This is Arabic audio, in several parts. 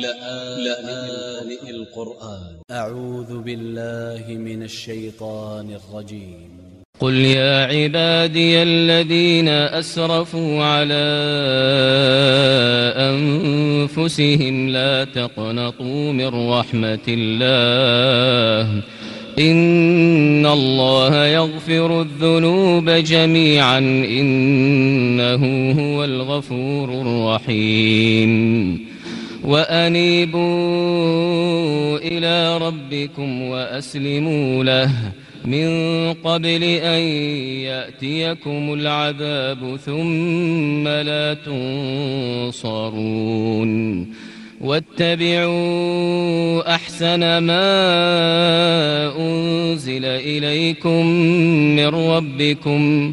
لآن القرآن. أ ع و ذ ب ا ل ل ه من ا ل ش ي ط ا ن ا ل ج ي م قل يا عبادي الذين أسرفوا على أنفسهم لا تقنطوا من رحمة الله. إن الله يغفر الذنوب جميعا. إنه هو الغفور الرحيم. وأنيبوا إلى ربكم وأسلموا له من قبل أن يأتيكم العذاب ثم لا تنصرون واتبعوا أحسن ما أنزل إليكم من ربكم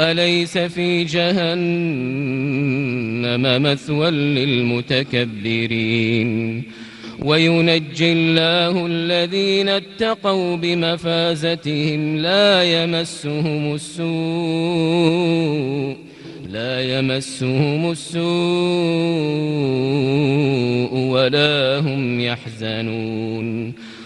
أليس في جهنم مثوى للمتكبرين؟ وينجي الله الذين اتقوا بمفازتهم لا يمسهم السوء لا يمسهم السوء ولا هم يحزنون.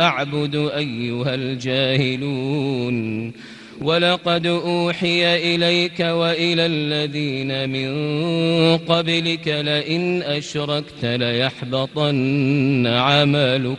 أعبد أيها الجاهلون. ولقد أوحي إليك وإلى الذين من قبلك لئن أشركت ليحبطن عملك.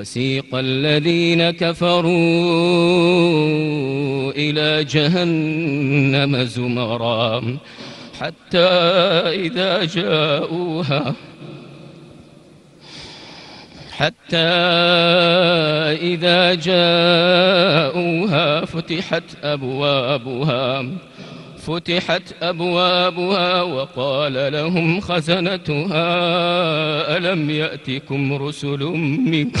وسيق الذين كفروا إلى جهنم زمرا حتى إذا جاءوها حتى إذا جاءوها فتحت أبوابها فتحت أبوابها وقال لهم خزنتها ألم يأتكم رسل منكم؟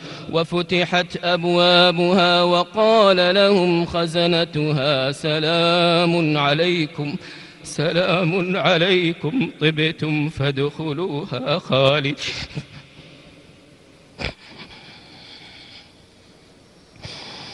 وفتحت أبوابها وقال لهم خزنتها سلام عليكم سلام عليكم طبتم فادخلوها خالد.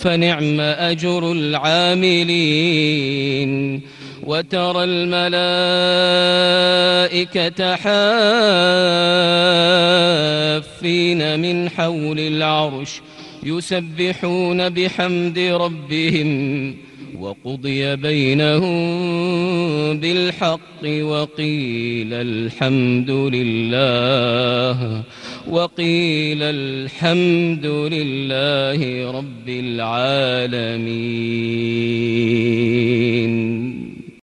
فنعم أجر العاملين وترى الملائكة حافين من حول العرش يسبحون بحمد ربهم وقضي بينهم بالحق وقيل الحمد لله وقيل الحمد لله رب العالمين.